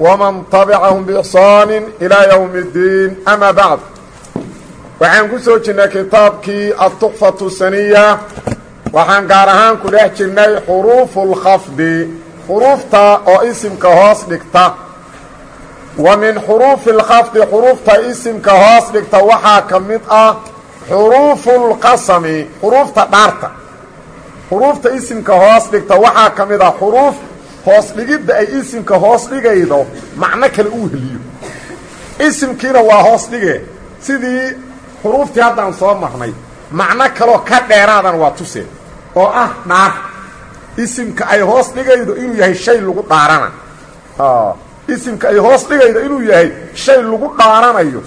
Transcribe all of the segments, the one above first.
ومن تبعهم بإحsaan إلى يوم الدين أmا bعd waxaan ku soo jirnay kitaabkii التuxfaة الsaniya waxaan gaar ahaan ku dhex jirnay xuruuف الkhafdi xuruufta oo isimka hoos dhigta wa min xuruufi اlkhafdi xuruufta isimka hoos dhigta waxaa ka mid ah xuruufu اlqasmi xuruufta dhaarta xuruufta isimka hoos dhigta waxaa ka mid ah xuruuf hoos dhigidda ay isimka hoos dhigaydo macno kale uu heliyo. Isimkiina waa hoos dhige. Sidii xuruuftii haddaan soo marnay macno kaloo ka dheeraadan waa tuseen oo ah dhaar isimka ay hoos dhigaydo inuu yahay shay lagu dhaarana. Isimka ay hoos dhigaydo inuu yahay shay lagu dhaaranayo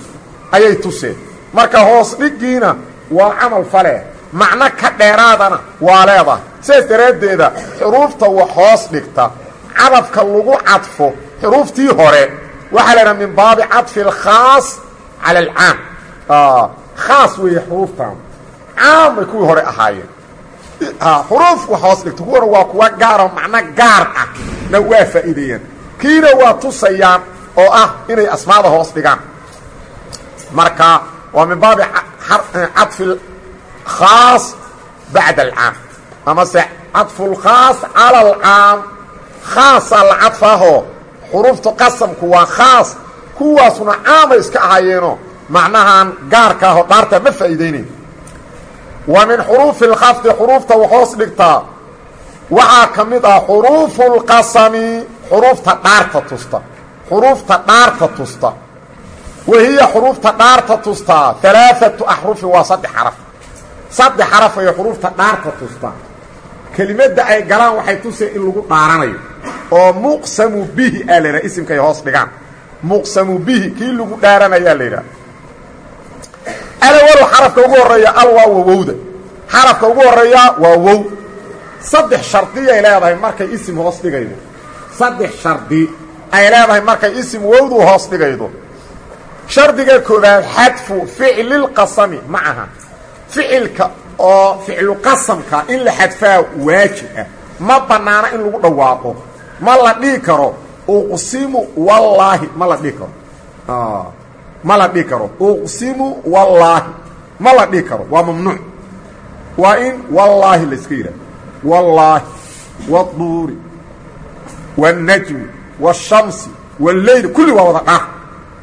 ayay tuseen marka hoos dhigiina waa camal fale macno ka dheeraadana waa leedahay. Sidaas daraaddeeda xuruufta wax hoos dhigta cadafka lagu cadfo xuruuftii hore waxaa la idhaha min baabi cadfi alkhaas cala alcaam. Khaas weeye xuruuftan. Caam bay hore ahaayeen. Xuruuf wax hoos dhigta kuwana waa kuwa gaaro macno gaar ah na waa faa'iideeyaan kiina waa tusayaan oo ah inay asmaada hoos dhigaan. Marka waa min baabi cadfi khaas bacda alcaam. Amase cadfu lkhaas cala alcaam khaasaa la cadfaahoo xuruufta qasamku waa khaas. Kuwaasuna caamay iska ahaayeenoo macnahan gaarka ahoo dhaartaa ma faa'iidaynayn wa min xuruufi اlkhafdi xuruufta hoos dhigtaa waxaa ka mid ah xuruufu اlqasami xuruufta dhaarta tusta. Xuruufta dhaarta tusta. Wa hiya xuruufta dhaarta tustaa alaaatu axrufin waa saddex xaraf. Saddex xaraf ayay xuruufta dhaarta tustaa kelimadda ay galaan waxay tuseen in lagu dhaaranayo oo muqsamu bihi aa la yidhaha isimka ay hoos dhigaan. Muqsamu bihi kii lagu dhaaranayaa la yidhaha. Alawalo xarafka ugu horreeya al waa wawowda. Xarafka ugu horreeya waa wow. Saddex shardiyay leedahay markay isim hoos dhigaydo. Saddex shardi ay leedahay markay isim wowdu hoos dhigaydo. Shardiga koobaad xadfu ficlilqasami macaha ficilka oo ficlu qasamka in la xadfaa waajib ah ma bannaana in lagu dhawaaqo ma la dhihi karo uqsimu wallaahi ma la dhihi karo ma la dhihi karo uqsimu wallaahi ma la dhihi karo waa mamnuuc waa in wallaahi la iska yidhaha wallaahi wاduuri wاnnajmi wالshamsi wاlleyl kulli waa wada dhaar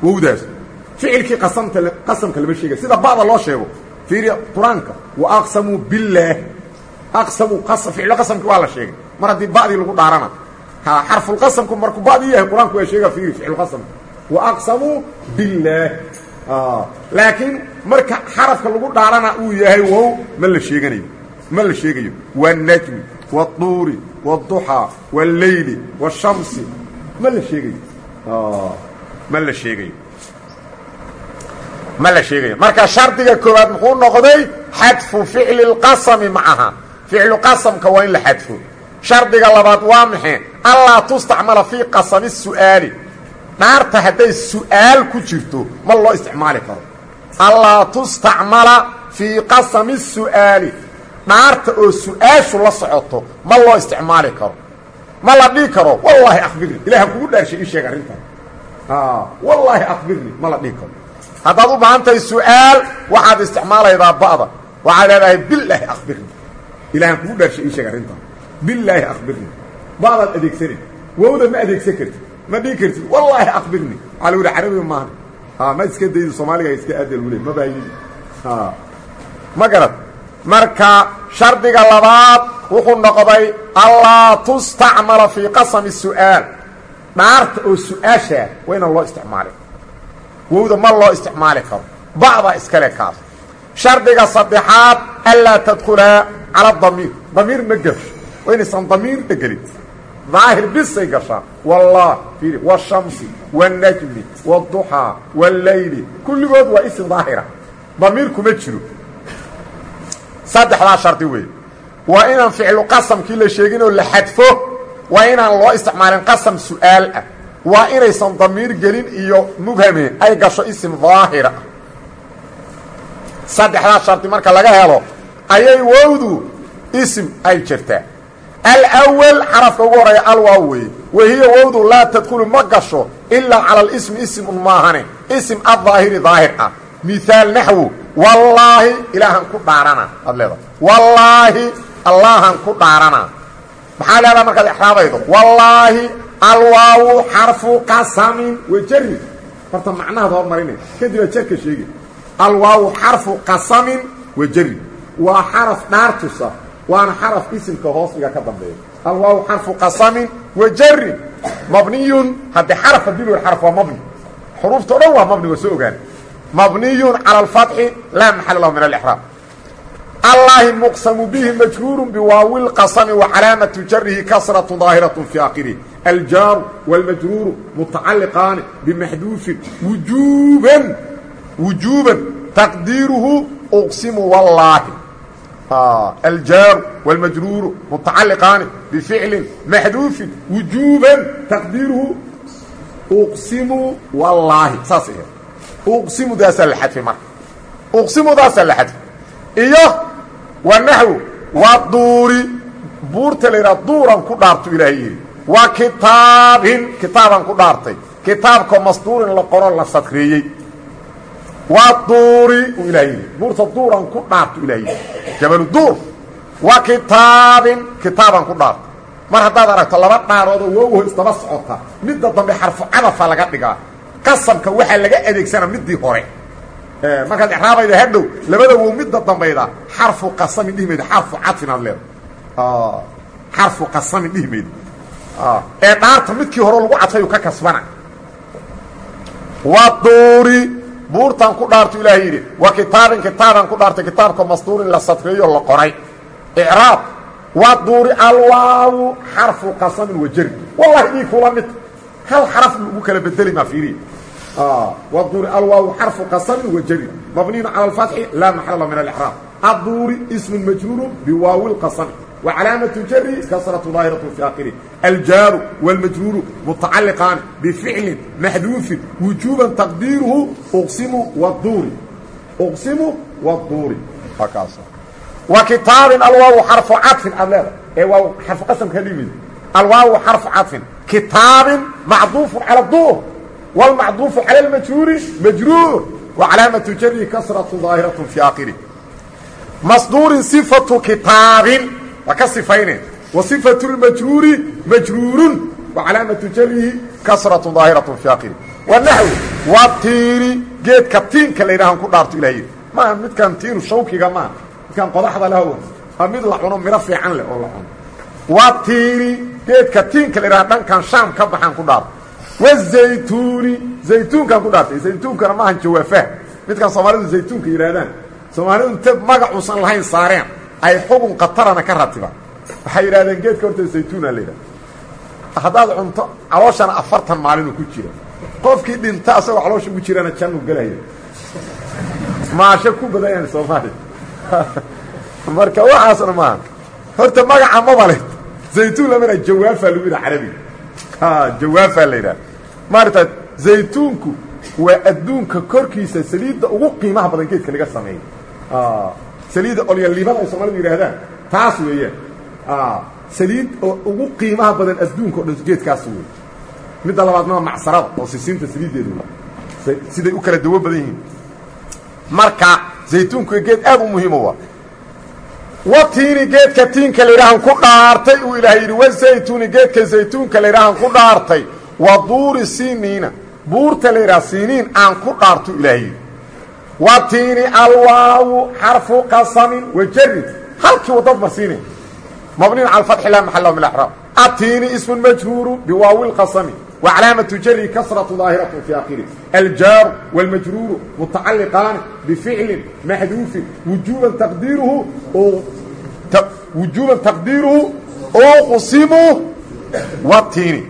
wowdaas ficilkii qasamta qasamka lama sheegay sida ba'da loo sheego fiiriya qur-aanka waaqsamuu billaah aqsamuu qasam ficlo qasamki waa la sheegay mar haddii ba'dii lagu dhaarana ha xarfulqasamku markuu ba'dii yahay qur-aanku waa sheega fiiri ficluqasamka waaqsamuu billaah laakiin marka xarafka lagu dhaarana uu yahay wow ma la sheeganayo ma la sheegayo waannajmi wاduuri wاduxaa wاlleyli wالshamsi ma la sheegayo ma la sheegayo ma la sheegayo. Marka shardiga koowaad muxuu noqday xadfu ficli اlqasami macaha ficlu qasamka waa in la xadfo. Shardiga labaad waa maxe allaa tustacmala fii qasami su'aali. Dhaarta hadday su'aal ku jirto ma loo isticmaali karo. Allaa tustacmala fii qasami su'aali. Dhaarta oo su'aashu la socoto ma loo isticmaali karo. Ma la dhihi karo wallaahi akbirni ilahan kugu dhaarshay ii sheeg wallaahi akbirni ma la dhihi karo haddaad u baahan tahay su'aal waxaad isticmaalaydaa ba'da. Waxaad leedahay bilaahi akbirni ilahan kugu dhaarshay ii sheeg arrintan. Bilaahi akbirni ba'daad adeegsani. Wowda ma adeegsan kartid. Ma dhihi kartid wallaahi akbirni waxaa lagu yidhi carabiga maahan ma iska daydo soomaaliga iska aada lagu le ma baayi ma garad. Marka shardiga labaad wuxuu noqday allaa tustacmala fii qasami su'aal. Dhaarta oo su'aashaa waa inaan loo isticmaalin wowda ma loo isticmaali karo. Ba'da iskale kaas. Shardiga saddexaad anlaa tadkhulaa cala damiir damiir ma gasho waa inaysan damiirna daahir bisay gashaa wallaah i washamsi wanajmi wduxaa waleyli kulligood waa isim daahira. Damiir kuma jiro. Saddexdaa shardi weeye. Waa inaan ficlu qasamkii la sheeginoo la xadfo. Waa inaan loo isticmaalin qasam su'aal ah waa inaysan damiir gelin iyo mubhameen ay gasho isim daahira saddexdaa shardi marka laga helo ayay wowdu isim ay jirtaa. Alwal xarafka ugu horreeya alwaaw weeye. Wahiya wowdu laa tadkhulu ma gasho ilaa cala alismi ismun maahane. Ism addaahiri daahir ah. Mihaal naxwu wallaahi ilaahan ku dhaarana. Aad leedahay. Wallaahi allahan ku dhaarana. Maxaa leedaha markaad exraabaydo wallaahi alwaawu xarfu qasamin wajari horta macnahaad hormarinay kadib aad jarka sheegi alwaawu xarfu qasamin wajari waa xaraf dhaartusa waana xaraf isimka hoosdiga ka dambeeya. Alwaawu xarfu qasamin wajari mabniyun haddii xaraf haddii lu xarf waa mabni. Xuruufta o dhan waa mabni waa soo ogaan. Mabniyun cala alfatxi laa maxala lahu min alixraab allahi muqsamu bihi majruuru biwaawi lqasami wa calaamatu jarihi kasratu daahiratu fi akhirihi aljaaru wاlmajruuru mutacaliqaani bimaxduufin wujuuban wujuuban taqdiiruhu uqsimu wallaahi aljaaru wاlmajruuru mutacaliqaani bificlin maxduufin wujuuban taqdiiruhu uqsimu wallaahi saas uqsimudaasaa la xadfay marka uqsimudaasaa la xadfay iyo wa naxwu waa duuri buurta la yidhaha duuran ku dhaartu ilaahay yidhi waa kitaabin kitaabaan ku dhaartay. Kitaabkoo masduurin la qoro la sadreeyey waa duuri uu ilahay yidhi. Buurta duuran ku dhaartu ilahay yidhi. Jabalu duur. Waa kitaabin kitaabaan ku dhaartay. Mar haddaad aragto laba dhaaroodoo wowho isdaba socota midda dambe xarfu cadafa laga dhigaa. Qasamka waxaa laga adeegsana midii hore. Markaad exraabayda hadhow labada wow midda dambayda xarfu qasamin dhihi mayda xarfu cadfin aad leeda xarfu qasamin dhihi mayda ee dhaarta midkii hore lagu cadfayu ka kasbana. Waa duuri buurtaan ku dhaarto ilaahay yidhi waa kitaabin kitaabaan ku dhaartay kitaabka masduurin la sadreeyo la qoray. Icraab waa duuri alwaawu xarfu qasamin wajari wallahi dhii kula hal xaraf lagu kala bedeli maa fiiriya wduuri alwaaw xarfu qasamin wajari mabniyun cala alfatxi laa maxalla min alixraab adduuri ismu majruuru biwaawi lqasami wa calaamatu jari kasratu daahiratu fi akhirih aljaaru wاlmajruuru mutacaliqaani bificlin maxduufin wujuuban taqdiiruhu uqsimu wduuri uqsimu wduuri wa kitaabin alwaaw xarfu cadfin aad leeda ee waa xarfu qasamka dhimid alwaaw xarfu cadfin kitaabin macduufun cala duur والمcطوف على المجrور مجrور وعلاaمة jر كسرة ظاaهرة في آkره مصدور صفة kitاaب waa ka صفayne وصفة المجrور مجrور وعلاaمة jرhi كسرة ظاaهرة في آkره ونحو waa tiiri geedka tiinka la ydhahan ku dhaarto ilah yidhi maaha midkan tiinu shawkiga maaha midkan qodaxda leh waa mid la cuno miro fiican leh oo la cuno waa tiiri geedka tiinka la ydhaha dhankan shaam ka baxaan ku dhaarto wazaytuuni zaytuunkaan ku dhaartay zaytuunkana maahan jawaafaha midkan soomaalidu zaytuunka yidhaahdaan soomaalidu inta magacuusan lahayn saareen ay xugun katarana ka ratibaan waxay yidhahdeen geedka horta zaytuuna la yidhahda haddaad cunto calooshana afartan maalinu ku jira. Qofkii dhinta asagoo caloosha ugu jirana jannu gelaya maasho ku badayaan soomaaliya marka waxaasna maaha horta magaca maba le zaytuun lamana jawaafaa lagu yidhaha carabiga jawaafaa la yidhaha. Maarata zaytuunku waa adduunka korkiisa saliidda ugu qiimaha badan geedka laga sameeyo saliidda olyalibada ay soomaalidu yidhaahdaan. Taas weeyaan saliid oo ugu qiimaha badan adduunka o dhan geedkaas wey midda labaadna waa macsarada oo sisiinta saliiddeedu siday u kala dawo badan yihiin. Marka zaytuunku geed aad u muhiima waa. Watiini geedka tiinka layidhaahan ku dhaartay uu ilaahay yidhi wazaytuuni geedka zaytuunka layidhaahan ku dhaartay. Wa duuri siniina buurta layidhaha siniin aan ku dhaartu ilaahay watiini alwaawu xarfu qasamin wajari halkii wadad marsiina mabnin cala fatxi laa maxala min axraab atiini ismun majhuuru biwaawi lqasami wa calaamatu jari kasratu daahiratun fii aakhiri aljaaru wاlmajruuru mutacalliqaani bificlin maxduufin wujuban taqdiiruhu wujuuban taqdiiruhu uqsimu watiini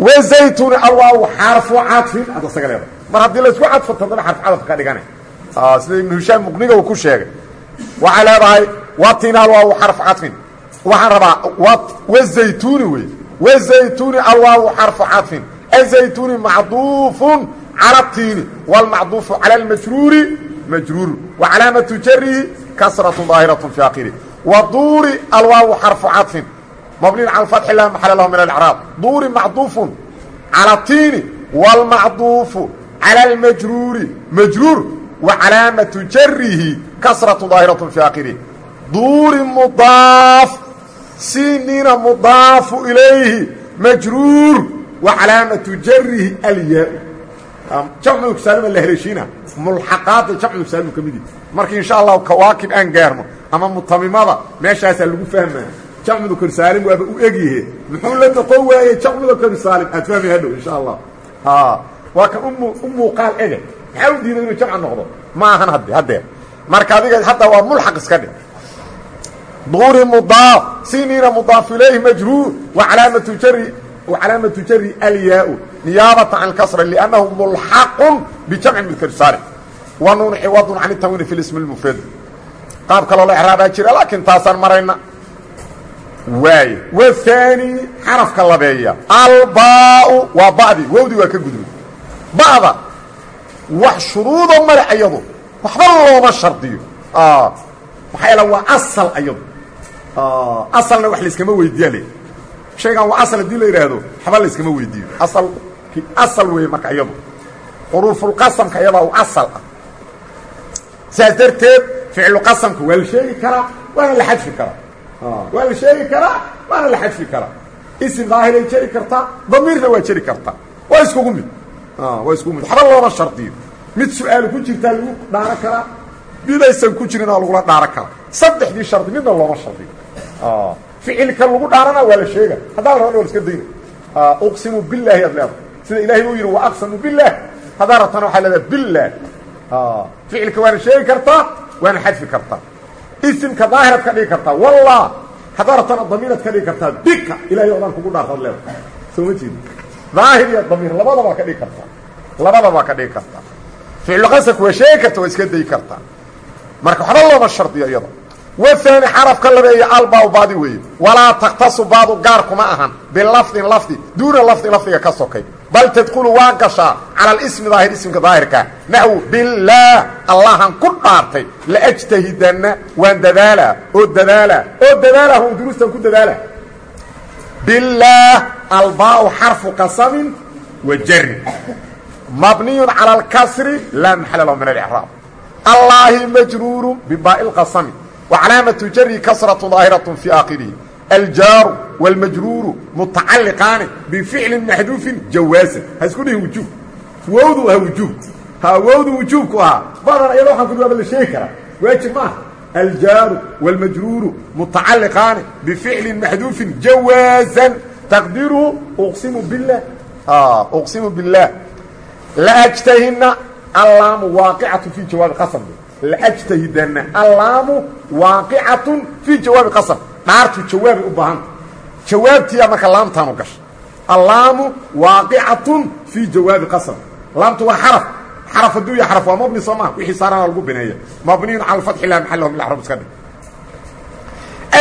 wazaytuni alwaawu xarfu cadfin ad isaga leeda mar haddii laysku cadfo tadaba xarf cadaf ka dhigana sida ibnu hishaam muqniga uu ku sheegay waxay leedahay watiini alwaaw xarf cadfin waxaan rabaa wazaytuni wey wazaytuni alwaaw xarfu cadfin azaytuni macduufun cala tiini wاlmacduufu calى اlmajruuri majruuru wa calaamatu jarihi kasratu daahiraة fi akhiri wa duuri alwaaw xarfu cadfin mبني على الفتح لا محل له من الإعراب dور معطوف على الطين والمعطوف على المجرور مجرور وعلامة جره كسرة ظاهرة في آخره dور مضاaف سنين مضاaف إليه مجرور وعلامة جره الياء جمع سالم la hلشhiina ملحقاaد جمع سالم كمid marka إن شاء الله كواakب aan gaarno ama متمimada meeshaasaa lagu فهma jamcu korsaalim waaba u egyahe muxuu la noqon waayey jamcuda korsaalim aad fahmi hadhow insha allah waa kan u muuqaal ege maxaa u diiday inuu jamca noqdo? Ma ahan hadde. Haddeer marka adiga hadda waa mulxaq iska dhig. Duuri mudaaf siniina mudaaf ilayhi majruur wa calaamatu jari wa calaamatu jari alyaa-u niyaabata can kasra liannahu mulxaqun bijamci mudkar saalim wa nuun ciwadun can itanwiini fi lismi lmufrad qaab kaloo la exraabaa jira laakiin taasaan marayna. Waay whaani xarafka labeeya. Albaa waa ba'di wowdi waa ka gudbay ba'da wax shuruudo male ayadu waxba looma shardiyo. Maxaa yaele waa asal ayadu. Asalna wax layskama weydiiya le shaygan waa asal haddii la yidhaahdo waxba layskama weydiiyo asal asal weeye marka iyadu xuruufulqasamka iyadaa u asal ah. Saas darteed ficlu qasamka waa la sheegi karaa waana la xadfi karaa. Waa la sheegi karaa waana la xadfi karaa. Isim daahiray jeri kartaa damiirna waa jeri kartaa waa iskugu mid waa iskugu mid. Waxba looma shardiyo. Mid su'aal ku jirtaa lagu dhaaro karaa midaysan ku jirin oo lagula dhaaro karaa saddexdii shardi midna looma shardiyo. Ficilka lagu dhaarana waa la sheega. Haddaa la rabana waa la iska dayna. Uqsimu bilaahi ad leedahay sida ilahay uu yidhi wa aqsamu bilah haddaa rabtana waxaa leedaha bilah ficilka waana sheegi kartaa waana xadfi kartaa isimka daahirad ka dhigi kartaa wallah haddaa rabtana damiirad ka dhigi kartaa bika ilahay odaan kugu dhaartaad leedahay soo ma jeedi daahir iyo damiir labadabaa ka dhigi kartaa labadabaa ka dhigi kartaa ficluqasamka waa sheegi karta waa iska dayi kartaa marka waxba looma shardiyo iyada. Waani xarafka labeeya albaa baadi weeye. Walaa takhtasu baadu gaar kuma ahan. Bilafdin lafdi duuna lafdi lafdiga ka sokay. Bal tadkulu waa gashaa cala alismi daahir ismka daahirkaa naxwu bilaah allahan ku dhaartay. Laajtahidanna waan dadaalaa oo dadaalaa oo dadaalaa hun duruustan ku dadaala bilaah albaau xarfu qasamin wa jari mabniyu cala alkasri laa maxala lahu min alcraab allaahi majruuru bibaai lqasami wa calaamatu jari kasratu daahiratu fii aakhirihi aljaaru wاlmajruuru mutacaliqaani bificli maxduufin jawaasan ha isku dhihin wujuub wowdu aha wujuub ha wowdu wujuubku ahaa badan ayada waxaan ku jawaaba la sheegi karaa waajib maaha aljaaru wاlmajruuru mutacaliqaani bficli maxduufin jawaaza taqdiru uqsimu bilah uqsimu biاllah laajtahina allaamu waaqicatu fii jawaabi qasam laajtahidana allaamu waaqicatun fii jawaabi qasam dhaartu jawaabay u baahanta jawaabtiiyaa marka laamtaanu gashay allaamu waaqicatun fii jawaabi qasam laamtu waa xaraf xaraf hadduu ya xaraf waa mabni soo maha wixii saarana lagu bineeya. Mabniyun cala fatxi lah maxalahu min axrab iska dhig.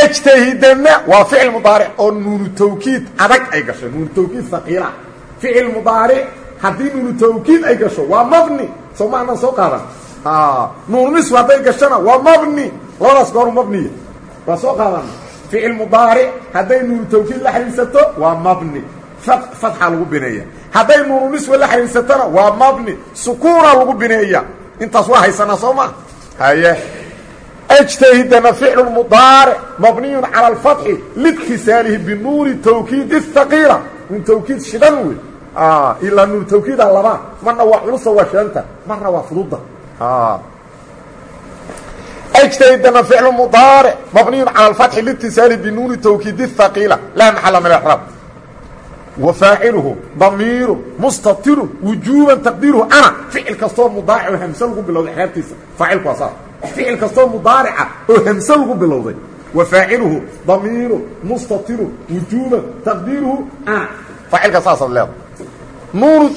Ajtahidana waa ficil mudaaric oo nuunu tawkiid adag ay gasho. Nuunu tawkiid saqiila ficil mudaaric haddii nuunu tawkiid ay gasho waa mabni. Soo ma anaan soo qaadan? Nuununisfu hadday gashana waa mabni. Labadaas gooru mabniya waa soo qaadana ficil mudaaric hadday nuunu tawkiid la xidhiidsato waa mabni. Fatxa lagu bineeya hadday nuununiswa la xidhiidsatona waa mabni sukuuna lagu bineeya intaas waa haysanaa soo ma haye ajtahidana ficlu mudaaric mabniyun cala alfatxi liitisaalihi binuuni tawkiid اhaqiila nuun tawkiid shidan wey ilaa nuun tawkiida labaa marna waa culusa waa shidanta marna waa fududa اجتهدna فعل مضارع مبني على الفتح لاتصال بنون توكيد الثقيلة لا محل من الإعراب وفاعله ضمير مستطر وجوبا تقديره أنا فعل كastoo مضاaرع همس لgu bilowday xeebtiisa فاacilku waa saas فicil kastoo مضاaرca oo همس lagu bilowday wafaaciluhu damiiru mustatiru wujuuban taqdiiruhu ana faacilka saasaad leeda nuunu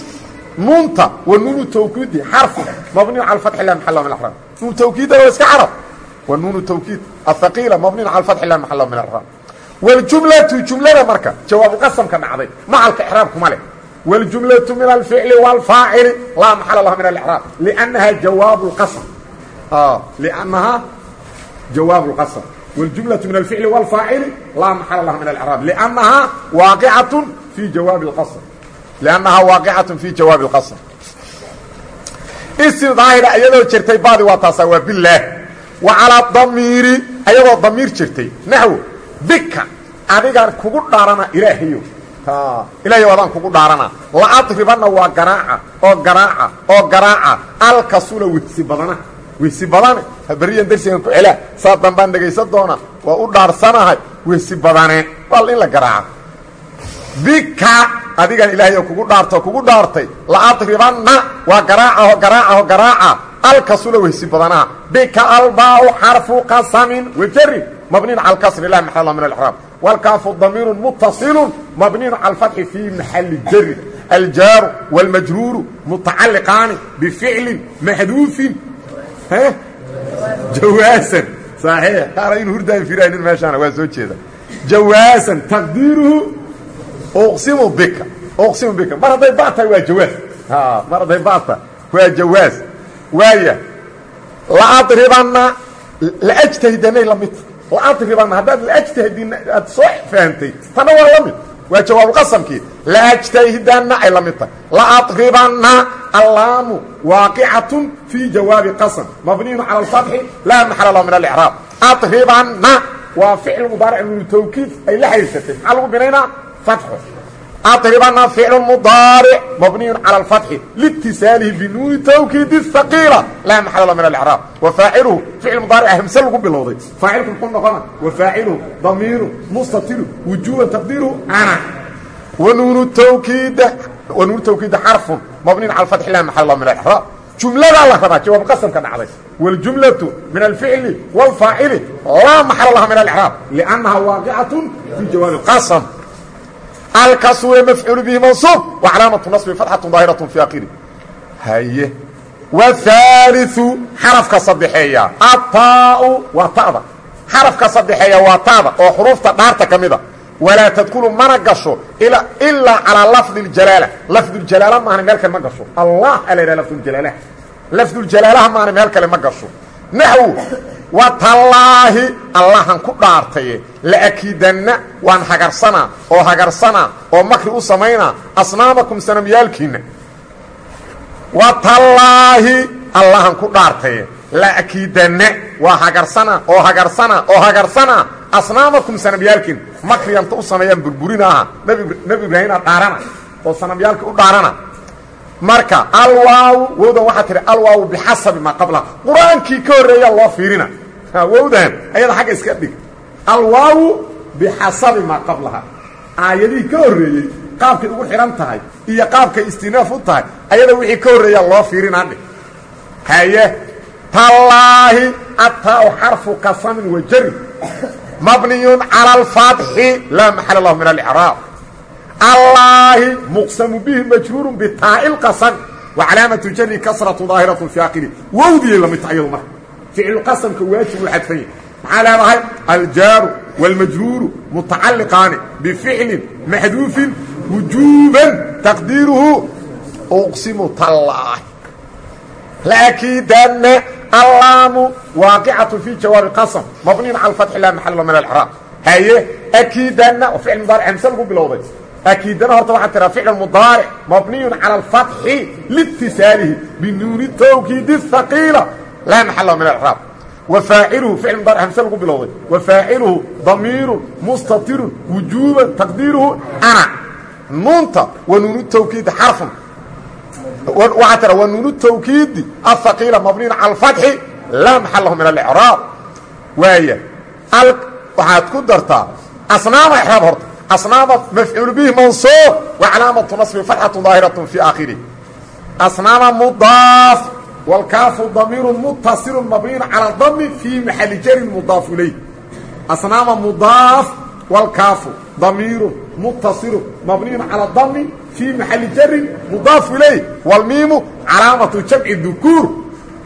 nuunta wa nuunu tawkiidi xarfu mabniyu cala fatxi lah maxalla min axraam nuunu tawkiidda waa iska carab wa nuunu tawkiid ahaqiila mabniyu cala fatxi lah maxalla min axraam waljumlatu jumlada marka jawaabuqasamka dhacday macalka ixraabkuma leh waljumlatu min alficli wاlfaacili laa maxala laha min alixraab liannaha jawaabu lqasam liannaha jawaabu lqasam waljumlatu min alficli wاlfaacili laa maxala laha min alixraab liannahaa waaqicatun fi jawaabi اlqasam liannahaa waaqicatun fi jawaabi اlqasam isim daahira iyadoo jirtay baadi waa taasaa waa bilaah wa calaa damiiri ayadoo damiir jirtay naxwo bika adigaan kugu dhaarana ilaahayo ilaahay adaan kugu dhaarana. Laadribanna waa garaaca oo garaaca oo garaaca. Alkasula wehsi badana. Wehsi badane beriyan darsigan ku celaa saa dambaan dhegaysan doona waa u dhaarsanahay. Wehsi badane wal in la garaaca. Bika adigaan ilaahay oo kugu dhaarta kugu dhaartay. Laadribanna waa garaacaho garaacaho garaaca alkasula wehsi badanaha bika albaau xarfu qasamin wajarin mبني على الكسر لا محل من الإعراب والكاف ضمير متصل مبني على الفتح في محل جر الجار والمجرور متعلقان بفعل محذوف ها جواسا صحيح قال إن هردا فيران ماشان waa soo jeeda جواسا تقديره أقسم بك أقسم بك mar haday baata waa jawaas ha mar haday baata waa jawaas waaya la adribana la ajtahidanay laadribanna haddaad laajtahdin aad soo fahamtay tana waa la mid waa jawaabulqasamkii laajtahidanna ay la mid tahay laadribanna allaamu waaqicatun fii jawaabi qasam. Mabniyun cala alfatxi laa maxala lahu min alicraab adribanna waa ficil mudaaric minu tawkiid ay la xahiirsatay maxaa lagu binaynaa? Fatxo adribana ficlu mudaaric mabniyun cala alfatxi liitisaalihi binuuni tawkiidi haqiila laa maxalala min alcraab wa faaciluhu ficil mudaarica hamse lagu bilowday faacilku muxuu noqona wafaaciluhu damiiru mustatiru wujuuban taqdiiruhu ana wanuunu tawkiida wanuunu tawkiida xarfun mabniyun cala alfatxi laa maxalala min alcraab jumladaa la rabaa jawaab qasamka dhacday waljumlatu min alficli wاlfaacili laa maxala laha min alcraab liannaha waaqicatun fii jawaabi qasam alkaswe mafcuul bihi mansuub wacalaamatu naصbi fatxatu daahiraة fi akiri haye whaaliثu xarafka sadexeeya ataau waa ta'da xarafka sadexeeya waa ta'da oo xuruufta dhaarta ka mida walaa tadkulu mana gasho ilaa calىa lafdi اjalaala lafduljalaala maana meel kale ma gasho allah a la yidhaha lafduljalaalaha lafduljalaalaha maana meel kale ma gasho naxwu watallaahi allahan ku dhaartaye laakiidanna waan hagarsanaa oo hagarsanaa oo makri u samaynaa asnaamakum sanamyaalkiinna. Watallaahi allahan ku dhaartaye laakiidanna waa hagarsanaa oo hagarsanaa oo hagarsanaa asnaamakum sanamyaalkiina makriyanta u sameeyaan burburinaaha nebi ibraahima dhaarana oo sanamyaalkii u dhaarana. Marka alwaaw wowdan waxaa tihi alwaaw bixasabi maa qablaha qur'aankii ka horreeyaa loo fiirina wowdan ayada xagga iska dhig. Alwaawu bixasabi maa qablaha. Aayadihii ka horreeyey qaabkay ugu xidhan tahay iyo qaabkay istinaaf u tahay ayada wixii ka horreeyaa loo fiirinaa dhig haye tallaahi ataa xarfu qasamin wa jari mabniyun cala alfatxi laa maxala lahu min alicraab. Allaahi muqsamu bihi majruuru bitaa'i lqasam wa calaamatu jari kasratu daahiratu fi akiri wowdiyay la mid tahay iyadu marka ficluqasamka waajib uu xadfan yahy maxaa leedahay aljaaru wاlmajruuru mutacalliqaani bificlin maxduufin wujuuban taqdiiruhu uqsimu tallaahi laakidanna allaamu waaqicatu fi jawaabi qasam mabniyin cala fatxi laa maxalla min alcraab haye akiidanna oo ficil mudaaric hamse lagu bilowday akiidana horta waxaa tiraa ficl mudaaric mabniyun cala alfatxi liitisaalihi binuuni tawkiidi haqiila laa maxalla min alcraab wa faaciluhu ficil mudaaric hamse lagu bilowday. Wa faaciluhu damiirun mustatirun wujuuban taqdiiruhu ana. Nuunta wa nuunu tawkiidi xarfun. Waxaa tira wa nuunu tawkiidi ahaqiila mabniyun cala alfatxi laa maxallahu min alicraab waaya waxaad ku dartaa asnaama ixraab horta. Asnaama mafcuul bihi mansuub wa calaamatu naصbi fatxatu daahiraة fi aakhirih asnaama mudaaf wاlkaafu damiiru mutasilu mabniyu calى dami fii maxali jarin mudaaf ilayh asnaama mudaaf wاlkaafu damiiru mutasilu mabniyun calى dami fii maxali jarin mudaafu ilayh wاlmiimu calaamatu jamci dukuur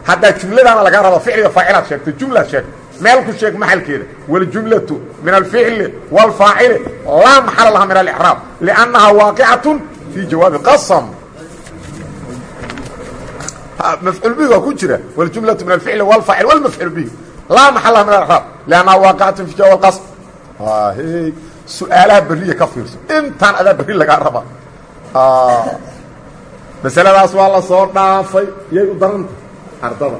haddaa jumladaana laga rabo ficliga faacilaad sheegto jumlaad sheegto meel ku sheeg maxalkeeda wاljumlaةu min alficli wاlfaacili laa maxala laha min alإcraab لأnnaha waaqicaة fii jawaabi qasm mafcuul bihi waa ku jira wاljumlaةu min alficli wاlfaacil wاlmafcuul bihi laa maxal laha min alإcraab لأnnaha waaqicaة fii jawaab qasm su-aalaha beriya ka fiirso intaan adaa berri lagaa raba masaladaas waa la soo dhaafay yay u daranta ardada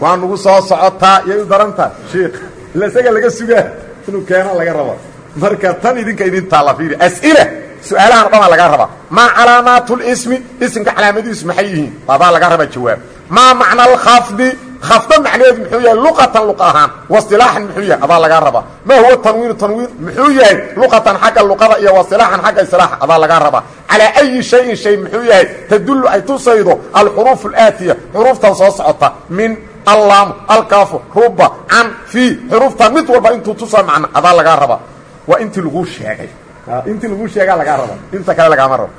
waa nagu soo socotaa yay u darantaha shiik ila isaga laga sugaa inuu keena laga raba marka tan idinka idin taalla fiiri as'ila su'aalahan o dhanaa lagaa rabaa. Maa calaamaatu lismi isimka calaamadiisu maxay yihiin? Adaa laga raba jawaab. Maa macna alkhafdi khafda macnaheedu muxuu yahay luqatan luqa ahaan wasilaaxan muxuu yahay adaa lagaa rabaa. Maa huwa tanwiinu tanwiin muxuu yahay luqatan xagga luqada iyo wasilaaxan xagga isilaaxa adaa lagaa rabaa. Calaa ayi shayin shay muxuu yahay tadullu ay tusaydo alxuruuf alaatiya xuruuftan soo socota min allaam alkaafu ruba can fii xuruuftan mid walba intuu tusaa macna adaa lagaa rabaa intii laguu sheegaa lagaa raba inta kale lagaama rabo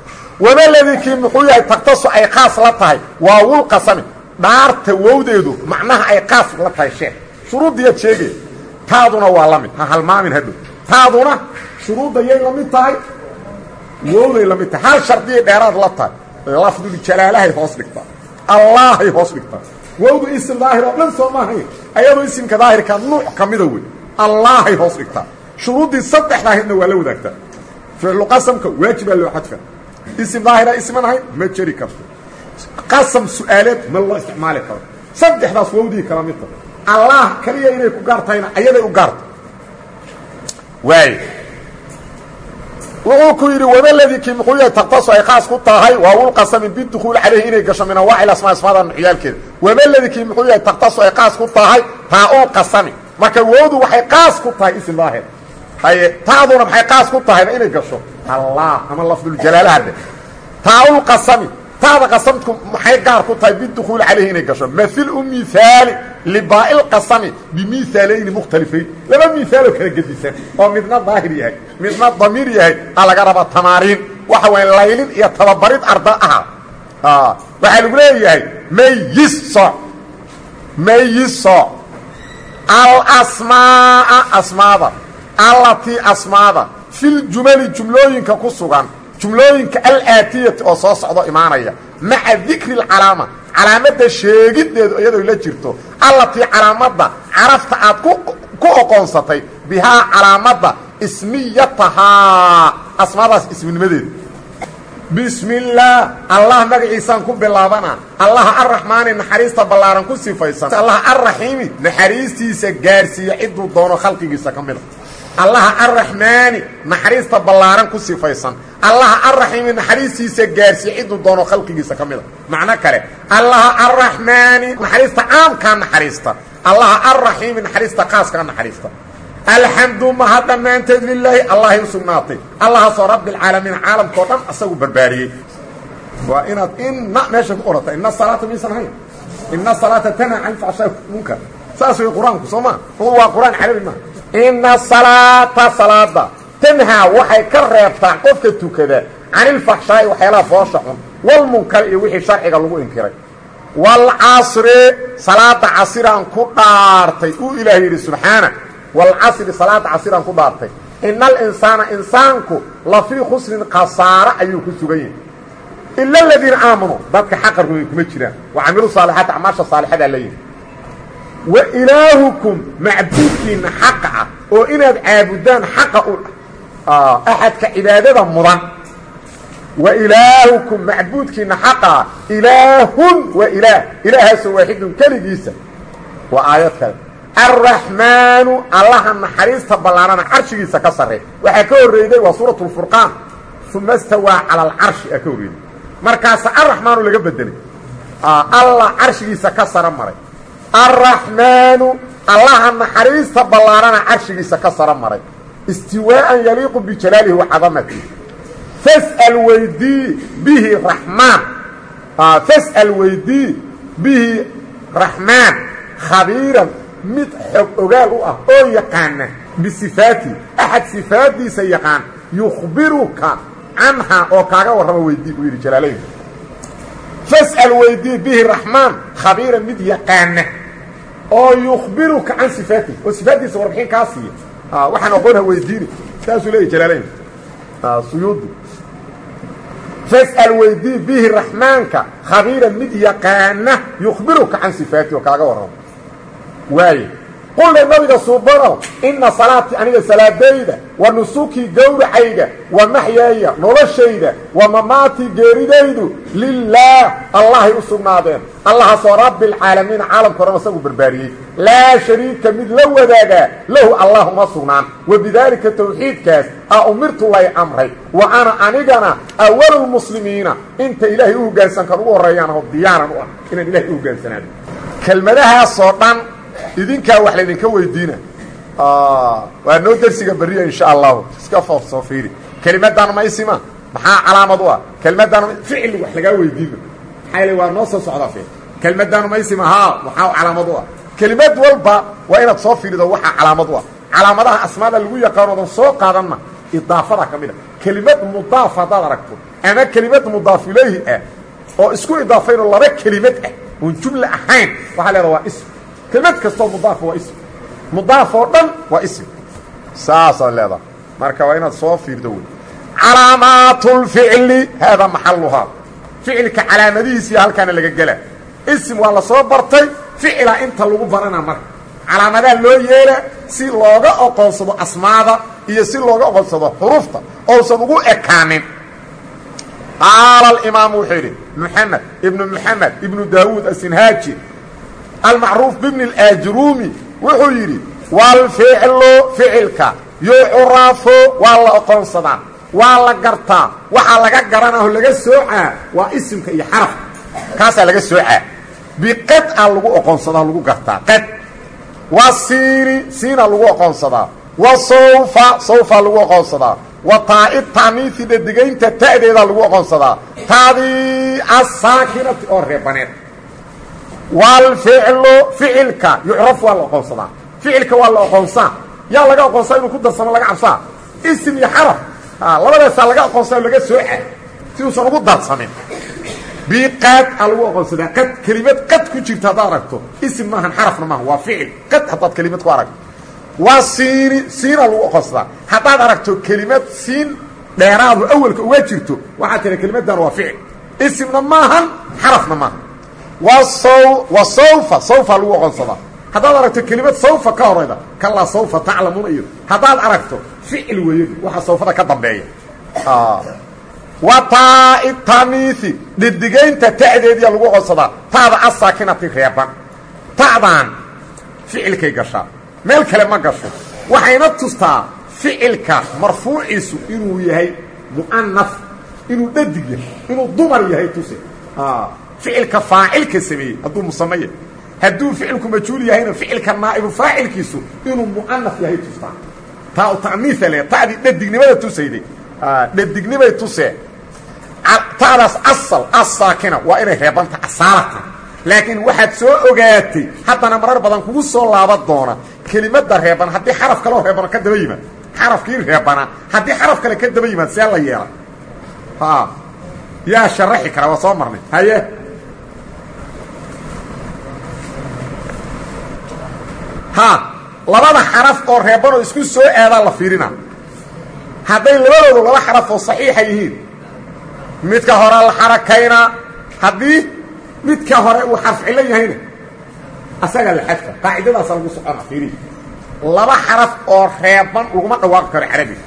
wamaladii kii muxuu yahay taktasu ay khaas la tahay. Waa wulqasami dhaarta wowdeedu macnaha ay qaas la tahay sheeg shuruuddiyaad sheegay. Taaduna waa la mid. Ha halmaamin hadhow taaduna shuruudda yay la mid tahay wowday la mid tahay. Hal shardiyay dheeraad la tahay. Lafduljalaalahay hoos dhigtaa allahay hoos dhigtaa wowdu isim daahir oo dhan soo maahayn ayadoo isimka daahirka nuuc ka mida wey. Allahay hoos dhigtaa shuruuddii saddexdaahidna waa la wadaagtaa ficlu qasamka waajibaa loo xadfa isim daahira isman ahayn ma jeri karto qasam su'aaleed ma loo isticmaali karo saddexdaas wowdii kala mid tahay allah keliya inay ku gaar tahayna ayaday u gaarta waay wuxuu ku yidhi wamaladii kii muxuu yahay taktasu ay khaas ku tahay waawulqasami bidukuuli calayhi inay gasho min anwaaci asmaa asmaada nuxyaalkeeda wamaladii kii muxuu yahay taktasu ay qaas ku tahay taa-ul qasami marka wowdu waxay qaas ku tahay isim daahir haye taaduna maxay qaas ku tahayna inay gasho? Allah ama lafduljalaalaha dhe taa-ul qasami taada qasamku maxay gaar ku tahay bidukuuli calayhi inay gasho? Mail u miaali libaail qasami bimiaalayni mukhtalifayn laba miaaloo kala gedisan oo midna daahir yahay midna damiir yahay a laga rabaa tamaariin waxa waya laylin iyo tababarid arda aha. Waxaa lagu leeyahay mayiso mayiso alasmaaa asmaada allatii asmaada filjumali jumlooyinka ku sugan jumlooyinka alaatiyati oo soo socdo imaanaya maca dikri اcalaama calaamadda sheegiddeedu iyadoo la jirto allatii calaamadda carafta aad ku oqoonsatay bihaa calaamadda ismiyatahaa asmaadaas isminimadeeda bismi illaah allah magaciisaan ku bilaabana allaha arraxmaani naxariista ballaaran ku sifaysan allaha arraxiimi naxariistiisa gaarsiiya ciduu doono khalqigiisa ka mida allaha arraxmaani naxariista ballaaran ku sifaysan. Allaha arraxiimi naxariistiisa gaarsiiya ciduu doono khalqigiisa ka mida macno kale allaha arraxmaani naxariista caamkaa naxariista. Allaha arraxiimi naxariista qaaskaa naxariista. Alxamdu maha dhammaanteed lilaahi allahay u sugnaatay. Allahaasoo rabbialcaalamiin caalamkao dhan asagu barbaariyey. Waa inaad inna meesha ku qorata ina salaata maysan ahayn. Ina salaata tanha can fashaa munkar. Saas way qur'aanku soo maa waa qur'aan ina salaata salaada. Tanhaa waxay ka reebtaa qofka tukada. Can ilfaxshaa'i waxyaalaha foosha xun. Walmunkar iyo wixii sharciga lagu inkiray. Waalcasri salaada casiraan ku dhaartay. Uu ilaah yidhi subxaana waalcasri salaada casiraan ku dhaartay. Ina alinsaana insaanku la fii khusrin khasaare ayuu ku sugan yahay. Ila aladiina aamanuu dadka xaqa rumeey kuma jiraan. Wa camilu saalixaati acmaasha saalixadaa la wa ilaahukum macbuudkiinna xaqa ah oo inaad caabudaan xaqa u axadka cibaadada mudan. Wa ilaahukum macbuudkiinna xaqa ah ilaahun waa ilaah. Ilaahaasoo waaxidun keligiisa. Waa aayad kale arraxmaanu allaha naxariista ballaarana carshigiisa ka sarreey waxaa ka horreyday waa suurat lfurqaan uma stawaa cala alcarshi aa ka horreyday markaasa arraxmaanu laga bedelay. Allah carshigiisa ka saro maray arraxmaanu allaha naxariista ballaarana carshigiisa ka saro maray istiwaa'an yaliiqu bijalaalihi wa cadamatihi fas'al weydii bihi raxmaan fas'al weydii bihi raxmaan khabiiran mid xog ogaal u ah oo yaqaana bisifaati axad sifaadiisa yaqaan yukhbiruka canha oo kaaga warrama weydii buu yidhi jalaalayn fas'al weydii bihi raxmaan khabiira mid yaqaana. Oo yukhbiruka can sifaatihi oo sifaaddiisa warbixin kaa siiya waxaan aqoonha weydiini saasuu leeyahy jalaalayn suyuudi fas'al weydii bihi raxmaanka khabiira mid yaqaana yukhbiruka can sifaatihi oo kaaga warramo. Waaye qulle nabiga suubanow inna salaatii aniga salaadayda wa nusukii gowracayga wa maxyaaya noloshayda wa mamaatii geeridaydu lilaah allahay u sugnaadeen. Allahaasoo rabbialcaalamiina caalamka horan isagu barbaariyey. Laa shariika mid la wadaagaa lahu allah uma sugnaan. Wa bidaalika tawxiidkaas a umirtu lay amray. Wa ana anigana awalulmuslimiina inta ilaahay u hoggaansan kan ugu horreeyaanoo diyaaran u ah inaan ilahay u dhan idinkaa wax laydinka weydiina. Waa noo dersiga beriya insha allahu. Iska foofsoo fiiri. Kelimadan maysima maxaa calaamad u ah kelmadan ficli wax lagaa weydiima maxaa yl waa noo soo socda fi kelmadan maysima haa maxaa calaamad u ah kelimad walba waa inaad soo fiirido waxaa calaamad u ah calaamadaha asmaada lagu yaqaanoodan soo qaadanna idaafada ka mid a kelimad mudaaf haddaad aragto ama kelimad mudaaf ilayhi ah oo isku idaafaynoo laba kelimad ah oon jumla ahayn waxaa leedaha waa ism kelimad kastoo mudaafa waa ism. Mudaaf oo dhan waa ism. Saasaad leedaha marka waa inaad soo fiirdo wey calaamaatulficli haadaa maxaluhaa ficilka calaamadihiisiiya halkaana laga gela. Ism waa la soo bartay ficilaa inta lagu barana marka. Calaamadaa loo yeela si looga oqoonsado asmaada iyo si looga oqoonsado xuruufta ousan ugu ekaanin. Qaala alimaam wuxuu yidhi moxamed ibnu moxamed ibnu daawuud asinhaaji almacruuf bibni اlaajruumi wuxuu yidhi walficlu ficilka yucrafo waa la oqoonsadaa waa la gartaa waxaa laga garanaaho laga soocaa waa isimka iyo xarafka kaasaa laga soocaa biqad a lagu oqoonsadaa lagu gartaa qad wa siini siina lagu oqoonsadaa wa sawfa sawfa lagu oqoonsadaa wa taa'i taaniisi dhadigaynta oo reebaneed walficlu ficilka yucraf waa la oqoonsadaa ficilka waa la oqoonsaa yaa laga oqoonsaa inuu ku darsamo laga cabsaa. Isim iyo xaraf. Labadaasaa laga oqoonsaa laga sooca si uusan ugu darsamin biqad a lagu oqoonsadaa qad kelimad qad ku jirta haddaad aragto. Isim maahan xarafna maaha waa ficil qad haddaad kelimad ku aragto waa siini siina lagu oqoonsadaa haddaad aragto kelimad siin dheeraadu awelka uga jirto waxaad tira kelimaddan waa ficil isimna maahan xarafna maaha wa sawfa sawfa lagu oqonsadaa haddaad aragto kelimad sawfa ka horayda kalaa sawfa taclamuuna iyo haddaad aragto ficil weeyadu waxa sawfada ka dambeeya. Wa taai tamiisi dhidigaynta ta'deediya lagu oqonsadaa taada asaakinati reeban. Ta'daan ficilkay gashaa. Meel kale ma gasho. Waxayna tustaa ficilka marfuuciisu inuu yahay mu'anaf inuu dhadig yahay inuu dumar yahay tuse ficilka faacilka sameeyey hadduu musamaya hadduu ficilku majhuul yahayna ficilka naa'ibu faacilkiisu inuu mu'anaf yahay tustaa. Taa u ta'niisa le ta'dii dhadignimada tusayday. Dhadignimay tusee ta'daas asal assaakina waa inay reebanta asaalatan laakiin waxaad soo ogaatay haddana marar badan kugu soo laaban doona kelimadda reeban haddii xaraf kaleo reebano ka daba yimaad xarafkii reebana haddii xaraf kale ka daba yimaad see la yeela. Yaa sharaxi kara waa soo marnay. Haye ha labada xaraf oo reebanoo isku soo aadaa la fiirina. Hadday labadoodu laba xaraf oo saxiixa yihiin midka hore la xarakaynaa haddii midka hore uu xarf cillo yahayna asagaa la xadfa qaacidadaasa lagu socona fiiri. Laba xaraf oo reeban laguma dhawaaqi karo carabiga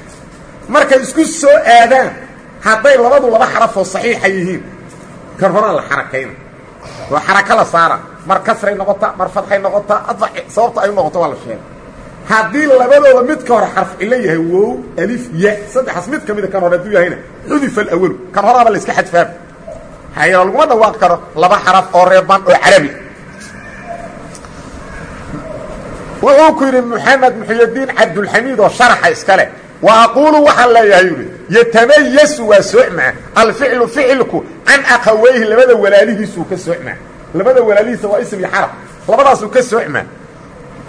markay isku soo aadaan hadday labadu laba xaraf oo saxiixa yihiin kan horaa la xarakayna. Oo xarako saara mar kasray noqota mar fadxay noqota adba sababta ay u noqoto waa la sheega haddii labadooda midka hore xarf cillo yahay wow alif ya saddexaas mid ka mida kan hore hadduu yahayna xudifa alawalu kan horaaba la iska xadfaab hayo laguma dhawaaqi karo laba xaraf oo reeban oo carabi. Wuxuu ku yidhi moxamed muxuyadiin cabdulxamiid oo sharaxa iska leh. Wa aquulu waxaan leeyahay yidhi yatamayasu waa soocmaa alficlu ficilku can akhaweyhi labada walaalihiisuu ka soocmaa labada walaalihiisa waa ism iyo xaraf. Labadaasuu ka soocmaa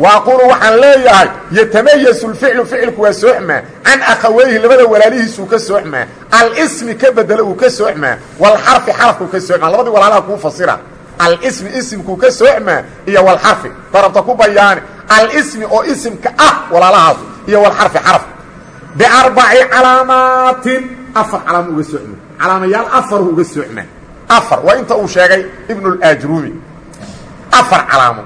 waaqulu waxaan leeyahay yatamayasu lficlu ficilku waa soocmaa can akhaweyhi labada walaalihiisuu ka soocmaa alsmi ka bedelo uu ka soocmaa walxarfi xarafkuu ka soocmaa labadii walaalaha kuu fasira. Alsmi isimkuu ka soocmaa iyo walxarfi. Darabta ku bayaani alsmi oo isimka ah walaalahaas iyo walxarfi xaraf. Biarbaci calaamaatin afar calaamo uga soocmaa calaamayaal afaru uga soocmaa afar waa inta uu sheegay ibnulajrumi afar calaamo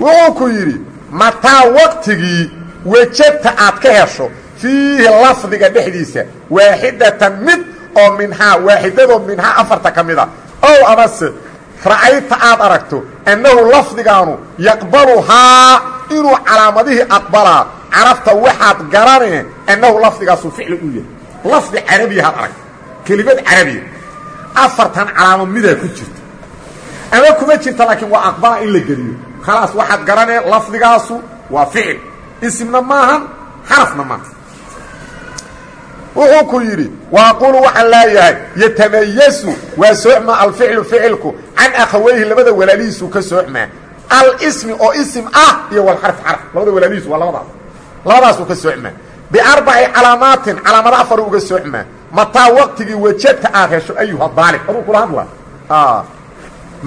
wuxuu ku yidhi mataa waqtigii wejadta aad ka hesho fiihi lafdiga dhexdiisa waaxidatan mid oo minhaa waaxidadoo minhaa afarta ka mid a ow amase ra'ayta aad aragto annahu lafdigaanu yaqbaluhaa inuu calaamadihii aqbalaa. Carafta waxaad garanee annahu lafdigaasu ficli u yahay. Lafdi carabiyahaad aragto. Kelimad carabiya afartan calaamo midaa ku jirta. Ama kuma jirta laakiin waa aqbala in la geliyo. Khalaas waxaad garanee lafdigaasu waa ficil. Isimna maahan xarafna maaha wuxuu ku yidhi waaqulu waxaan leeyahay yatamayasu waa soocmaa alficlu ficilku can akhaweyhi labada walaalihiisuu ka soocmaa alsmi oo isim ah iyo walxarf xarf labada walaalihiisu waa labadaas. Labadaasuu ka soocmaa biarbaci calaamaatin calaamada afar uga soocmaa mataa waqtigii wejadta aad hesho ayuha daalib aduu kula hadla.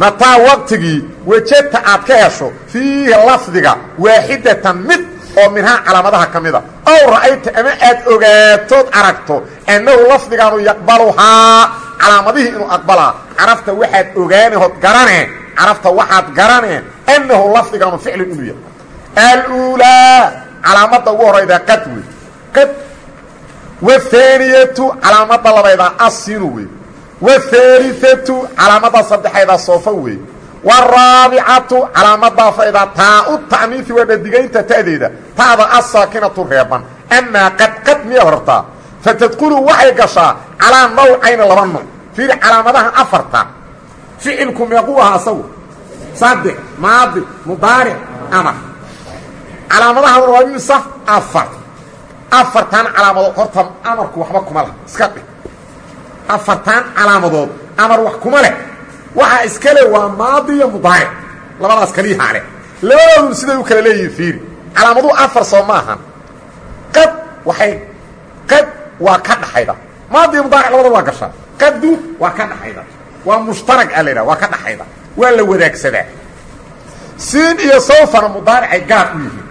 Mataa waqtigii wejadta aad ka hesho fiihi lafdiga waaxidatan mid oo minhaa calaamadaha ka mida. Ow ra'ayta ama aad ogaatood aragto annahu lafdigaanu yaqbaluhaa calaamadihii inuu aqbalaa carafta waxaad ogaanahood garanee carafta waxaad garanee annahu lafdigaanu ficlin inuu yahay. Aluulaa calaamadda ugu horaydaa qad wey qad wahaaniyatu calaamadda labaydaa asinu wey. Wahaaliatu calaamadda saddexaydaa soofa wey. Waraabicatu calaamadda afraydaa taa u ta'niifi waa dhadigaynta ta'deeda ta'da asaakinatu reeban. Amaa qad qad miya hortaa fatadkulu waxay gashaa calaa nawcayni laba nuuc fiiri calaamadahan afarta ficilku meequu ahaa asagu. Saddex maadi mudaaric amar calaamadahaduna waa imisa afartan calaamadood horta amarku waxba kuma leh iska dhig. Afartan calaamadood amar wax kuma leh. Waxaa iska le waa maadi iyo mudaaric labadaas kaliyahaa leh labadoodun siday u kala leeyihiin fiiri. Calaamaduu afar soo maahan qad waxay qad waa ka dhaxayda maadi iyo mudaaric labada waa gashaa. Qadu waa ka dhaxayda waa mushtarag a laydhaha waa ka dhaxayda waa la wadaagsadaa. Siin iyo sawfana mudaaricay gaar u yihiin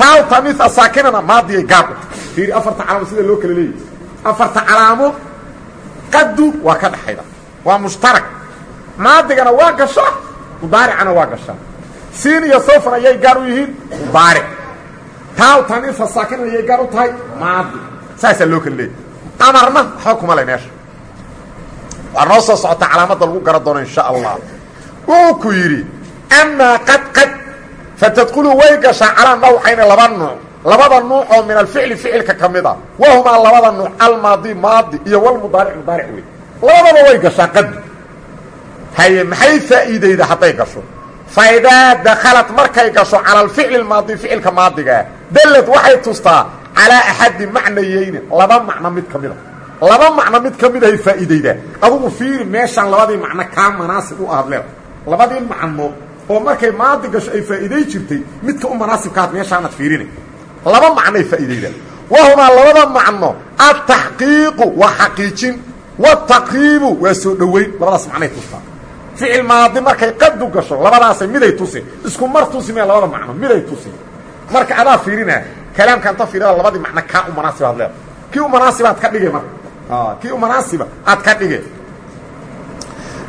taaw tamiis asaakinana maadiyay tahay. Fiiri afarta calaamo sida loo kala leeyahy afarta calaamo qadu waa ka dhaxayda waa mushtarag maadigana waa gashaa mudaaricana waa gashaa siin iyo sawfan ayay gaar u yihiin mudaaric. Taaw tamiis asaakinan ayay gaar u tahay maadi. Saasaa loo kala leeyahy amarna waxba kuma le meesha. Waa noo soo socota calaamadda lagu gara doono insha allah. Wuu ku yidhi amaa qad qad fatadkulu way gashaa calaa nawcayni laba nuuc labada nuuc oo min alficli ficilka ka mid a wahumaa labada nuuc almaadi maadi iyo walmudaaric mudaaric wey labadaba way gashaa qadu haye maxay faa'iidayda hadday gasho faidaa dakhalat markay gasho cala alficli maadi ficilka maadigaa dallad waxay tustaa calaa axadi macnayeyni laba macno mid ka mid a laba macno mid ka mid ahay faa'iidaydaa adugu fiiri meeshaan labadii macno kaa manaasib u ahad leeda labadii macno oo markay maadi gasho ay faa'iiday jirtay midka u manaasibkaad meeshaanad fiirinay laba macnoay faa'iidaydaa wahumaa labada macno altaxqiiqu waa xaqiijin wataqriibu waa soo dhoweyn. Labadaas macnay tustaa ficil maadi markay qadu gasho labadaasay miday tusi. Isku mar tusi mee labada macno miday tusi. Marka adaa fiirinaa kalaamka anta fiirada labadii macno kaa u manaasibaad leeda kii u manaasibaad ka dhige marka? Kii u manaasiba aad ka dhige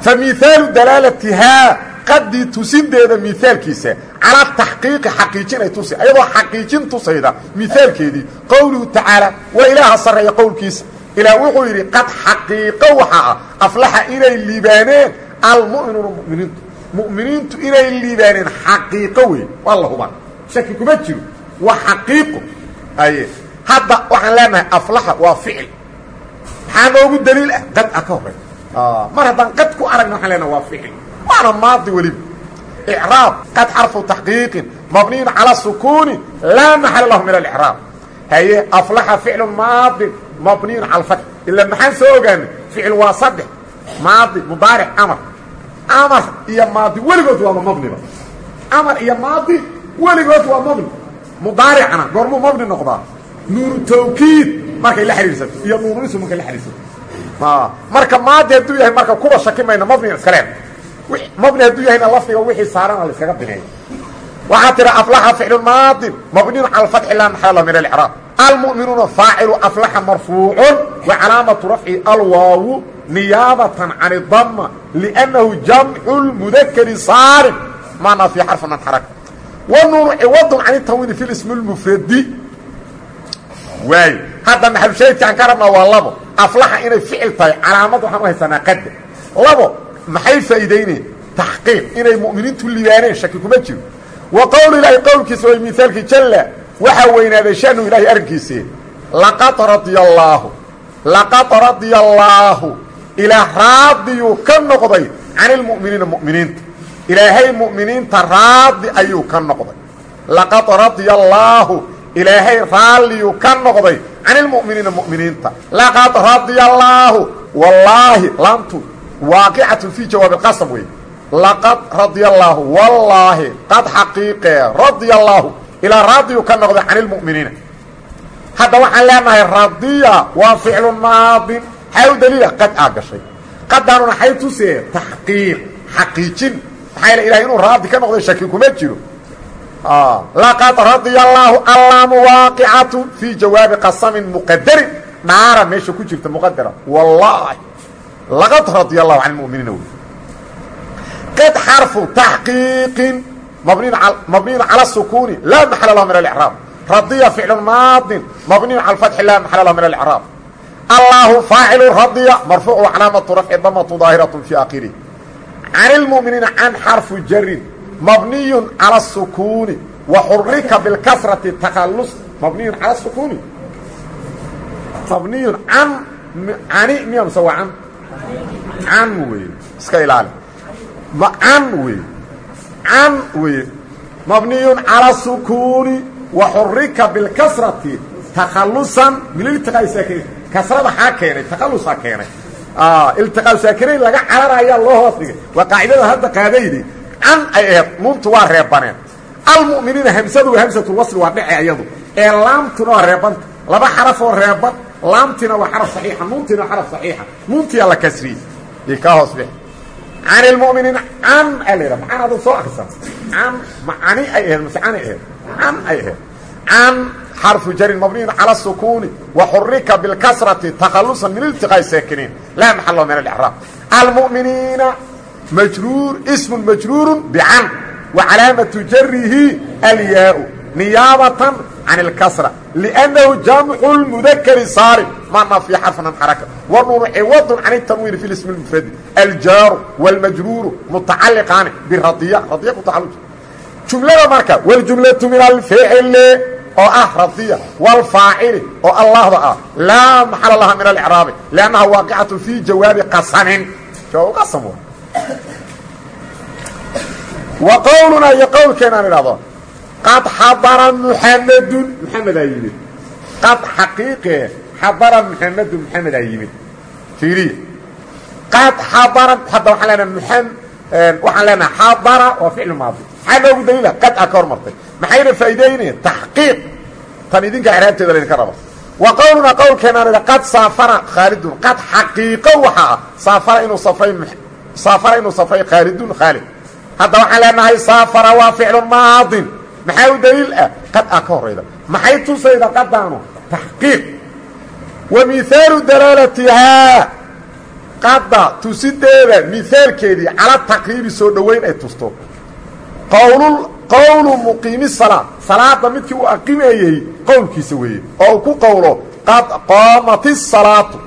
fa miaalu dalaalatihaa qadii tusindeeda miaalkiisa calaa taxqiiqi xaqiijinay tusi ayadoo xaqiijin tusayda miaalkeedii qowluhu tacaala waa ilaaha sarreeya qowlkiisa. Ilaah wuxuu yidhi qad xaqiiqo waxa ah aflaxa inay liibaaneen almu'minuuna muminiintu mu'miniintu inay liibaaneen xaqiiqo wey waa la hubaa shaki kuma jiro waa xaqiiqo. Aye hadda waxaan leenahay aflaxa waa ficil. Maxaa noogu daliil ah? Qad a ka horey mar haddaan qad ku aragna waxaan leenahay waa ficil waana maadi weliba icraab qad xarfu taxqiiqin mabniyun calaa sukuuni laa maxala lahu min alicraab haye aflaxa ficlu maadin mabniyun cala alfatx ila maxaan soo ogaanay? Ficil waa saddex. Maadi mudaaric amar. Amar iyo maadi weligood waaba mabniba. Amar iyo maadi weligood waa mabni. Mudaaricna goormuu mabni noqdaa. Nuuru tawkiid markay la xidhiirsato iyo nuurisu markay la xidhiirsato marka maadi hadduu yahay marka kuba shaki mayno mabniga iskaleen mabni hadduu yahayna lafdiga wixii saarana la iskaga bineeyo waxaa tira aflaxa ficlu maadin mabniyun cala fatxi laa maxalla min alcraab almu'minuuna faacilu aflaxa marfuucun wa calaamatu rafci alwaawu niyaabatan can idama liannahu jamcu lmudakari saalim. Maanaa fii xarfi man xaraka wanuunu ciwadun can itanwiini fi lismi lmufradi waayo hadda maxalushaydka aan ka rabnaa waa labo. Aflaxa inay ficil tahay calaamad waxaan u haysanaa qadar labo maxay faa'iidayneen taxqiiq inay mu'miniintu libaaneen shaki kuma jiro. Wa qowl ilaahi qowlkiisa way miaalkii jalla waxaa weynaaday shanu ilaahay arrinkiisii laqad radia allaahu laqad radia allaahu ilaah raadiyuu ka noqday can ilmu'miniina mu'miniinta. Ilaahay mu'miniinta raadi ayuu ka noqday. Laqad radia allaahu ilaahay raalliyuu ka noqday can ilmu'miniina mu'miniinta. Laqad radia allaahu wallaahi laamtu waaqicatun fii jawaabi qasam wey laqad radia allaahu wallaahi qad xaqiiqee radia allaahu ilaa raadiyuu ka noqday can ilmu'miniina hadda waxaan leenahay radiya waa ficlu maadin xaa u daliila qad aa gashay qadaanuna xay tusee taxqiiq xaqiijin maxaa yale ilahay inuu raadi ka noqday shaki kuma jiro laqad radia allaahu allaamu waaqicatu fii jawaabi qasamin muqadarin dhaara meesha ku jirta muqadara wallaahi laqad radia allahu can ilmu'miniina wey qad xarfu taxqiiqin mabniyun cala sukuuni laa maxala lahu min alcraab radiya ficlu maadin mabniyun cala fatxi laa maxala lahu min alcraab allaahu faacilu radiya marfuucu calaamatu rafci damatu daahiratu fii akhirih can ilmu'miniina can xarfu jarin mabniyun cala sukuuni wa xurika bilkasrati takalus mabniyun cala sukuuni mabniyun can cani miya mse waa can can wey iska ilaali. Can wey can wey mabniyun cala sukuuni wa xurika bilkasrati. Takhalusan min iltiqaa'i saakinayn kasrada xaa keenay takhalusaa keenay. Iltiqaau saakinayn laga cararayaa loo hoos dhigay. Waa qaacidada hadda qaadaydi can ay aheed nuuntu waa reebaneen almu'miniina hamsadu hamsatulwasli waa dhece iyadu ee laamtuna waa reebanta. Laba xaraf oo reeban laamtina waa xaraf saxiixa nuuntiina waa xaraf saxiixa. Nuuntiyaa la kasriyey i kaa hoos bix can ilmu'miniina can aa la yidhaha macaan aduu soo akrisan can macani ay aheed mase canay aheed can ay aheed can xarfu jarin mabniyun cala sukuuni wa xurika bilkasrati takhalusan min iltiqaa'i saakiniin. Laa maxalo min alcraab almu'miniina majruur ismun majruuru bican wa calaamatu jarihi alyaau. Niyaabatan can اlkasra liannahu jamcu lmudakari saalim maana fii xarfnan xaraka wa nuunu ciwadun can اtanwiini fi ismi mufradi aljaaru wاlmajruuru mutacaliqaani biradiya radiya ku tacalluj jumlada marka wاljumlatu min alficli oo ah radiya wاlfaacili oo allahda ah laa maxala laha min alcraabi lannaha waaqicatu fii jawaabi qasamin jawaab qasam wa qowlunaa iyo qowlkeenaan idhahdo qad xadara muxamedun muxamedaa yimid qad xaqiiqee xadara muxamedun muxamedaa yimid fiiriya qad xadara hadda waxaan leenaha muam waxaan leenaha xadara waa ficlu maadi maxaa noogu daliila qad a ka hormartay maxayna faa'iideynaya taxqiiq tan idinka xraabteeda laydinka raba wa qowlunaa qowlkeenaan idha qad saafara khaalidun qad xaqiiqo waxa ah saafara inuu safray saafara inuu safray khaalidun khaalid hadda waxaan leenahay saafara waa ficlu maadin maxaa u daliil? Ah qad a ka horayda maxay tusayda qadaanu taxqiiq. Wa mihaalu dalaalatihaa qadda tusideeda mihaalkeedii cala taqriibi soo dhoweyn ay tusto. Qowlu muqiimi salaa salaada midkii uu aqimayey qowlkiisa weeye. Oo uu ku qowlo qad qaamati salaatu.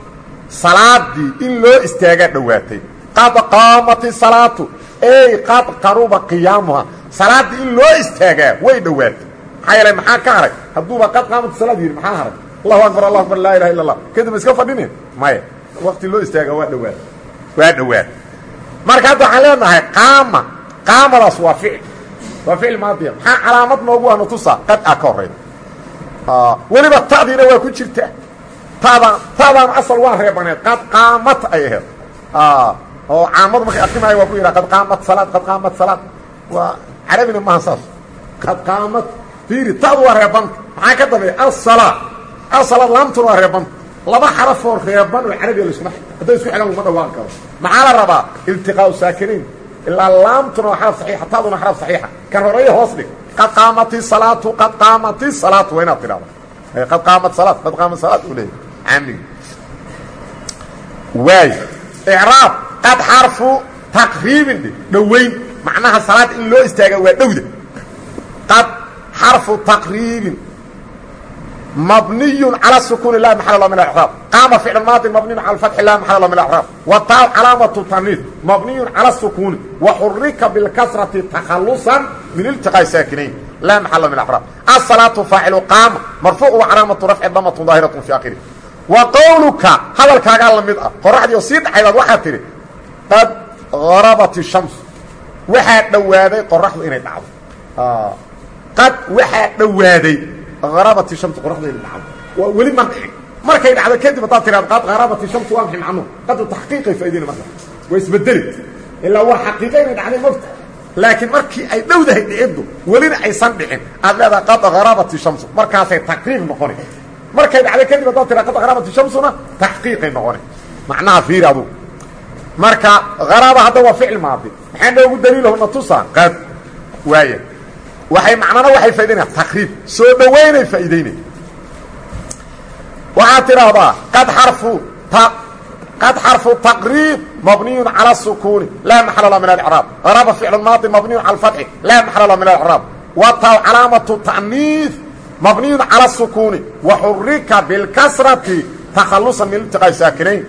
Salaadii in loo istaagaa dhowaatay. Qad qaamati salaatu ey qad qaruba qiyaamuha. Salaaddii in loo istaagaa way dhowaatay. Maxaa yeelay maxaa ka haray? Hadduuba qad qaamati salaad yidhi maxaa haray? Allahu akbar allahu akbar laa ilaha illa allah kadib iska fadhine maya wakti loo istaagaa waa dhowaat waa dhowaat marka hadda waxaan leenahay qaama qaamadaas waa ficil. Waa ficil maadiya. Maxaa calaamad noogu ahna tusaa? Qad a ka horayda weliba ta'diina waa ku jirta taadaan taadaan asal waa reebaneed. Qad qaamat ay aheed oo caamadu markay arkimaaya waa ku yidhaha qad qaamat salaad qad qaamat salaad. Waa carabina maaha saas. Qad qaamad fiiri tadu waa reebanta maxaa ka dambeeya asala asala laamtuna waa reebanta laba xarafoo reeban oo carabiga laskuma hadday isku xigaan laguma dhawaaqi karo maxaa la rabaa? Iltiqaau saakiniin. Ilaa laamtuna waa xaraf saxiixa taduna xaraf saxiixa. Kan horreeya hoos dhig. Qad qaamati salaatu qad qaamati salaatu. Waa inaad tidhahda qad qaamat salaat qad qaamat salaat uu leeyahy caamigi waay icraab qad xarfu taqriibin dhe dhowayn macnaha salaad in loo istaaga waa dhowda qad xarfu taqriibin mabniy calى sukun la maxal la min اعraab qaama ficl maadi mabniy calى اfatxi la maxal la min اعraab wa taa calaamaة taniif mabniy calى الsukuni waxurika bاlkasrati takhaluصa min iltiqاء saakinayn la maxala min اعraab aلsalaaةu faacilu qaama marfuuc wa calaamaةu rafci damatun daahiraة fi akhiri wa qowluka hadalkaagaa la mid ah. Qoraxdii oo sii dhaxaydaad waxaa tidhi qad garabat الshams waxaa dhowaaday qoraxdu inay dhacdo. Qad waxaa dhowaaday arabati shamsu qoraxda inay dhacdo. Waa weli ma dhicin. Markay dhacdo kadib haddaad tiraad qad arabati shamsu waa maxay macnuhu qadu taxqiiqay faa'iidayna marka. Waa isbedeli ilaa waa xaqiiqa inay dhacday mogta laakiin markii ay dhowdahay dhiciddu welina aysan dhicin. Aad leedahay qad arabati shamsu. Markaasay taqriib noqoni markay dhacdo kadib haddaad tiraad qad arabati shamsuna taxqiiqay noqoni macnaha fiiri adugu marka haraba hadda waa ficil maadi maxaa noogu daliilaho na tusaa qad waaya waay macnana waxay faa'idaynaya taqriib soo dhowaynay faa'iidaynay waxaad tidhaahdaa qad xarfu qad xarfu taqriib mabniyun calى الsukuni laa maxala la min اlcraab haraba ficlu maadi mabniyun calى اfatxi laa maxala la min اlcraab wa taw calaamaةu ta'niif mabniyun calى الsukuni waxurika biاlkasrati takhaluصa min iltiqاء saakinayn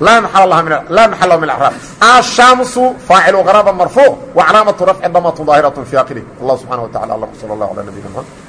laa maxal laa maxala min اcraab الshamsu faacilu qaraba marfuuc wa calaamaةu rafci damatun daahiraة fi akhirih allah subxanaه wa taعala alam slى اllah alى nabiyina mxamed